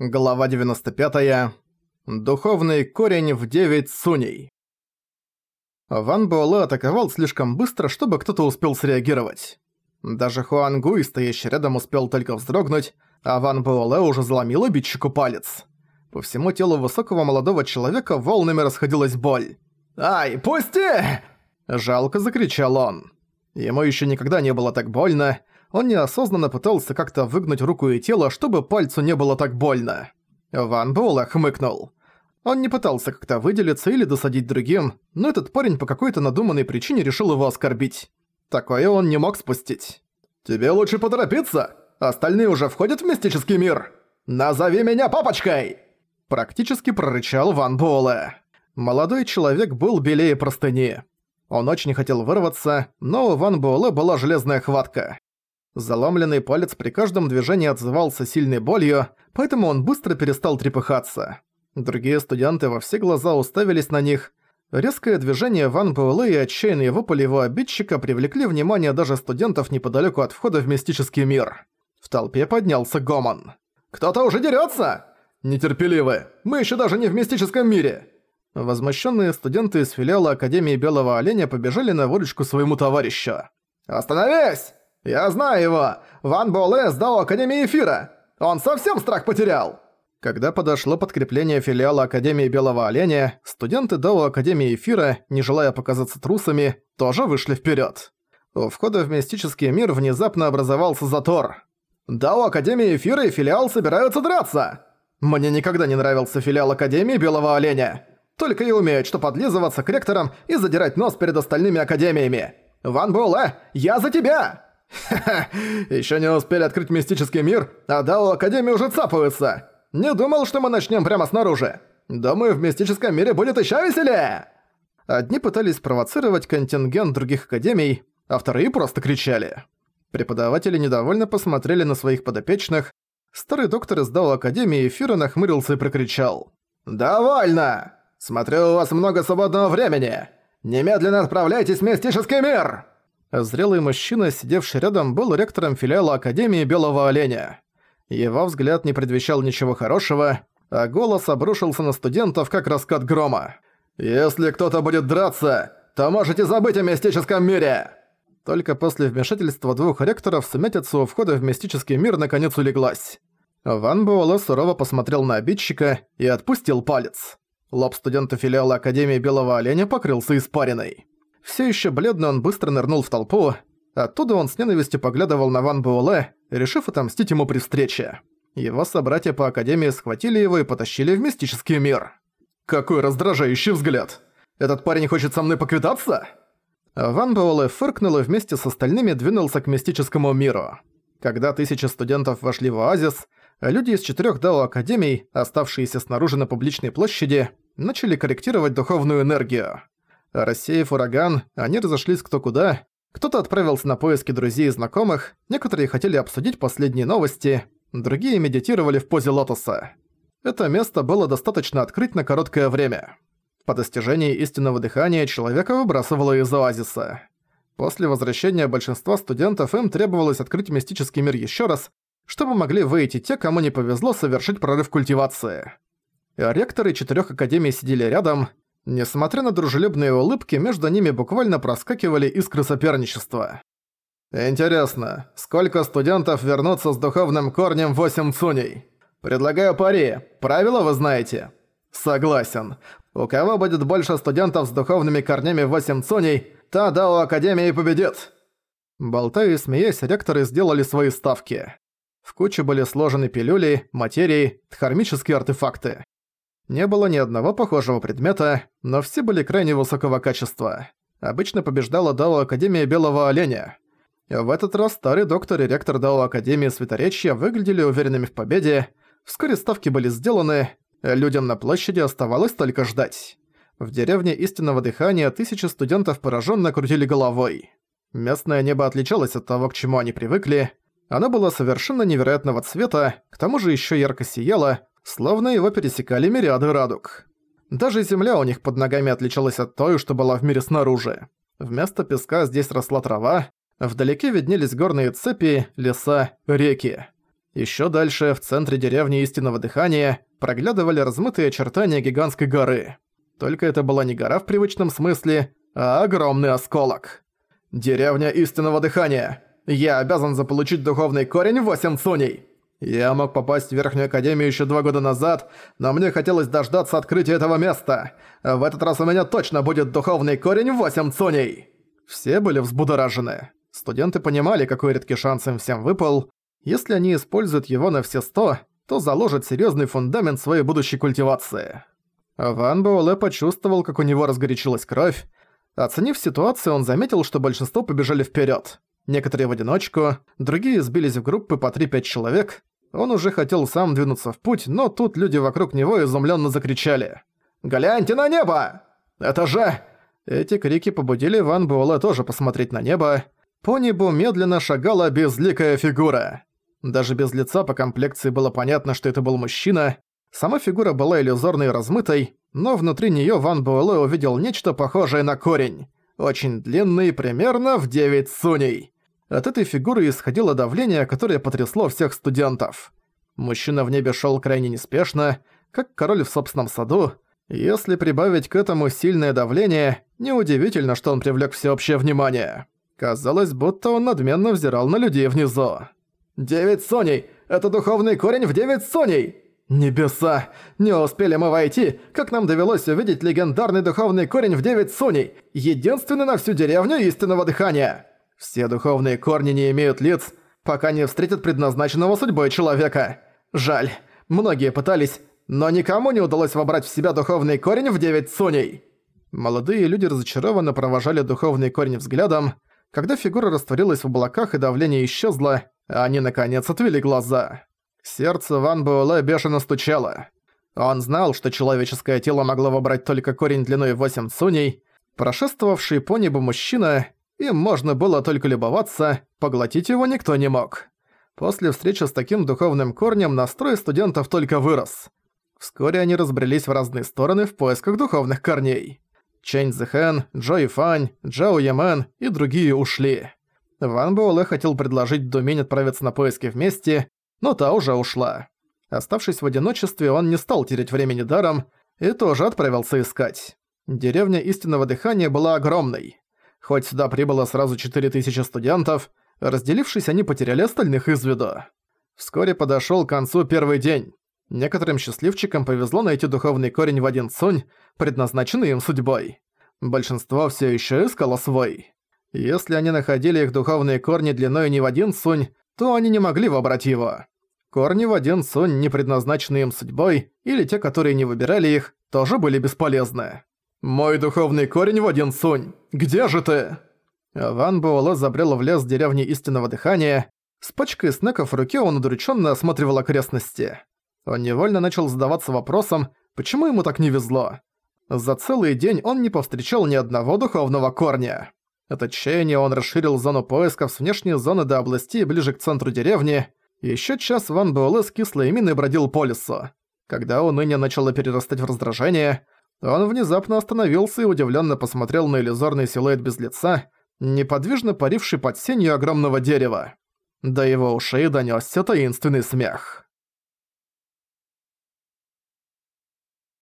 Глава 95. -я. Духовный корень в 9 суней. Ван Буэлэ атаковал слишком быстро, чтобы кто-то успел среагировать. Даже Хуан Гуй, стоящий рядом, успел только вздрогнуть, а Ван Буэлэ уже заломил обидчику палец. По всему телу высокого молодого человека волнами расходилась боль. «Ай, пусти!» – жалко закричал он. Ему еще никогда не было так больно, он неосознанно пытался как-то выгнуть руку и тело, чтобы пальцу не было так больно. Ван Буэлэ хмыкнул. Он не пытался как-то выделиться или досадить другим, но этот парень по какой-то надуманной причине решил его оскорбить. Такое он не мог спустить. «Тебе лучше поторопиться! Остальные уже входят в мистический мир! Назови меня папочкой!» Практически прорычал Ван Буэлэ. Молодой человек был белее простыни. Он очень хотел вырваться, но у Ван Буэлэ была железная хватка. Заломленный палец при каждом движении отзывался сильной болью, поэтому он быстро перестал трепыхаться. Другие студенты во все глаза уставились на них. Резкое движение Ван Буэлэ и отчаянные вопли его обидчика привлекли внимание даже студентов неподалеку от входа в мистический мир. В толпе поднялся гомон. «Кто-то уже дерется! «Нетерпеливы! Мы еще даже не в мистическом мире!» Возмущенные студенты из филиала Академии Белого Оленя побежали на выручку своему товарищу. «Остановись!» «Я знаю его! Ван Боле сдал Академии Эфира! Он совсем страх потерял!» Когда подошло подкрепление филиала Академии Белого Оленя, студенты Дао Академии Эфира, не желая показаться трусами, тоже вышли вперед. У входа в мистический мир внезапно образовался затор. «Дао Академии Эфира и филиал собираются драться!» «Мне никогда не нравился филиал Академии Белого Оленя!» «Только и умеют, что подлизываться к ректорам и задирать нос перед остальными академиями!» «Ван Буэлэ, я за тебя!» Ха-ха! еще не успели открыть мистический мир, а Дао академии уже цапаются. Не думал, что мы начнем прямо снаружи. Думаю, в мистическом мире будет еще веселее!» Одни пытались провоцировать контингент других академий, а вторые просто кричали. Преподаватели недовольно посмотрели на своих подопечных. Старый доктор из Дао Академии эфира нахмырился и прокричал. «Довольно! Смотрю, у вас много свободного времени! Немедленно отправляйтесь в мистический мир!» Зрелый мужчина, сидевший рядом, был ректором филиала Академии Белого Оленя. Его взгляд не предвещал ничего хорошего, а голос обрушился на студентов, как раскат грома. «Если кто-то будет драться, то можете забыть о мистическом мире!» Только после вмешательства двух ректоров сметятся у входа в мистический мир наконец улеглась. Ван Буэлэ сурово посмотрел на обидчика и отпустил палец. Лоб студента филиала Академии Белого Оленя покрылся испариной. Все еще бледный, он быстро нырнул в толпу. Оттуда он с ненавистью поглядывал на Ван Буэлэ, решив отомстить ему при встрече. Его собратья по Академии схватили его и потащили в мистический мир. «Какой раздражающий взгляд! Этот парень хочет со мной поквитаться?» Ван Буэлэ фыркнул и вместе с остальными двинулся к мистическому миру. Когда тысячи студентов вошли в оазис, люди из четырех Дао Академий, оставшиеся снаружи на публичной площади, начали корректировать духовную энергию. Рассеяв ураган, они разошлись кто куда. Кто-то отправился на поиски друзей и знакомых, некоторые хотели обсудить последние новости, другие медитировали в позе лотоса. Это место было достаточно открыть на короткое время. По достижении истинного дыхания человека выбрасывало из оазиса. После возвращения большинства студентов им требовалось открыть мистический мир еще раз, чтобы могли выйти те, кому не повезло совершить прорыв культивации. Ректоры четырех академий сидели рядом, Несмотря на дружелюбные улыбки, между ними буквально проскакивали искры соперничества. «Интересно, сколько студентов вернутся с духовным корнем восемь цуней? Предлагаю пари. Правила вы знаете?» «Согласен. У кого будет больше студентов с духовными корнями восемь цуней, та у Академии победит!» Болтая и смеясь, ректоры сделали свои ставки. В куче были сложены пилюли, материи, тхармические артефакты. Не было ни одного похожего предмета, но все были крайне высокого качества. Обычно побеждала Дао Академия Белого Оленя. В этот раз старый доктор и ректор Дао Академии Светоречья выглядели уверенными в победе, вскоре ставки были сделаны, людям на площади оставалось только ждать. В деревне Истинного Дыхания тысячи студентов пораженно крутили головой. Местное небо отличалось от того, к чему они привыкли. Оно было совершенно невероятного цвета, к тому же еще ярко сияло, словно его пересекали мириады радуг. Даже земля у них под ногами отличалась от той, что была в мире снаружи. Вместо песка здесь росла трава, вдалеке виднелись горные цепи, леса, реки. Ещё дальше, в центре деревни Истинного Дыхания, проглядывали размытые очертания гигантской горы. Только это была не гора в привычном смысле, а огромный осколок. «Деревня Истинного Дыхания! Я обязан заполучить духовный корень восемь цуней!» Я мог попасть в Верхнюю Академию еще два года назад, но мне хотелось дождаться открытия этого места. В этот раз у меня точно будет духовный корень 8 цуней!» Все были взбудоражены. Студенты понимали, какой редкий шанс им всем выпал. Если они используют его на все сто, то заложат серьезный фундамент своей будущей культивации. Ван Буэлэ почувствовал, как у него разгорячилась кровь. Оценив ситуацию, он заметил, что большинство побежали вперед. Некоторые в одиночку, другие сбились в группы по 3-5 человек. Он уже хотел сам двинуться в путь, но тут люди вокруг него изумленно закричали. «Гляньте на небо! Это же...» Эти крики побудили Ван Буэлла тоже посмотреть на небо. По небу медленно шагала безликая фигура. Даже без лица по комплекции было понятно, что это был мужчина. Сама фигура была иллюзорной и размытой, но внутри нее Ван Буэлэ увидел нечто похожее на корень. Очень длинный, примерно в 9 суней. От этой фигуры исходило давление, которое потрясло всех студентов. Мужчина в небе шел крайне неспешно, как король в собственном саду. Если прибавить к этому сильное давление, неудивительно, что он привлек всеобщее внимание. Казалось, будто он надменно взирал на людей внизу. «Девять соней! Это духовный корень в девять соней!» «Небеса! Не успели мы войти, как нам довелось увидеть легендарный духовный корень в девять соней, единственный на всю деревню истинного дыхания!» Все духовные корни не имеют лиц, пока не встретят предназначенного судьбой человека. Жаль, многие пытались, но никому не удалось вобрать в себя духовный корень в девять суней. Молодые люди разочарованно провожали духовный корень взглядом, когда фигура растворилась в облаках и давление исчезло, они наконец отвели глаза. Сердце Ван Буэлэ бешено стучало. Он знал, что человеческое тело могло вобрать только корень длиной 8 суней. Прошествовавший по небу мужчина, им можно было только любоваться, поглотить его никто не мог. После встречи с таким духовным корнем настрой студентов только вырос. Вскоре они разбрелись в разные стороны в поисках духовных корней. Чэнь Зэхэн, Джо Фань, Джао Ямен и другие ушли. Ван Буэлэ хотел предложить Думень отправиться на поиски вместе, но та уже ушла. Оставшись в одиночестве, он не стал терять времени даром и тоже отправился искать. Деревня истинного дыхания была огромной. Хоть сюда прибыло сразу 4000 студентов, разделившись, они потеряли остальных из виду. Вскоре подошёл к концу первый день. Некоторым счастливчикам повезло найти духовный корень в один цунь, предназначенный им судьбой. Большинство всё ещё искало свой. Если они находили их духовные корни длиной не в один цунь, то они не могли вобрать его. Корни в один цунь, не предназначенные им судьбой, или те, которые не выбирали их, тоже были бесполезны. «Мой духовный корень в один сунь! Где же ты?» Ван Буэлэ забрел в лес деревни Истинного Дыхания. С пачкой снеков в руке он удрученно осматривал окрестности. Он невольно начал задаваться вопросом, почему ему так не везло. За целый день он не повстречал ни одного духовного корня. От отчаяния он расширил зону поисков с внешней зоны до области ближе к центру деревни. Ещё час Ван Буэлэ с кислой миной бродил по лесу. Когда уныние начало перерастать в раздражение, он внезапно остановился и удивленно посмотрел на иллюзорный силуэт без лица, неподвижно паривший под сенью огромного дерева. До его ушей донёсся таинственный смех.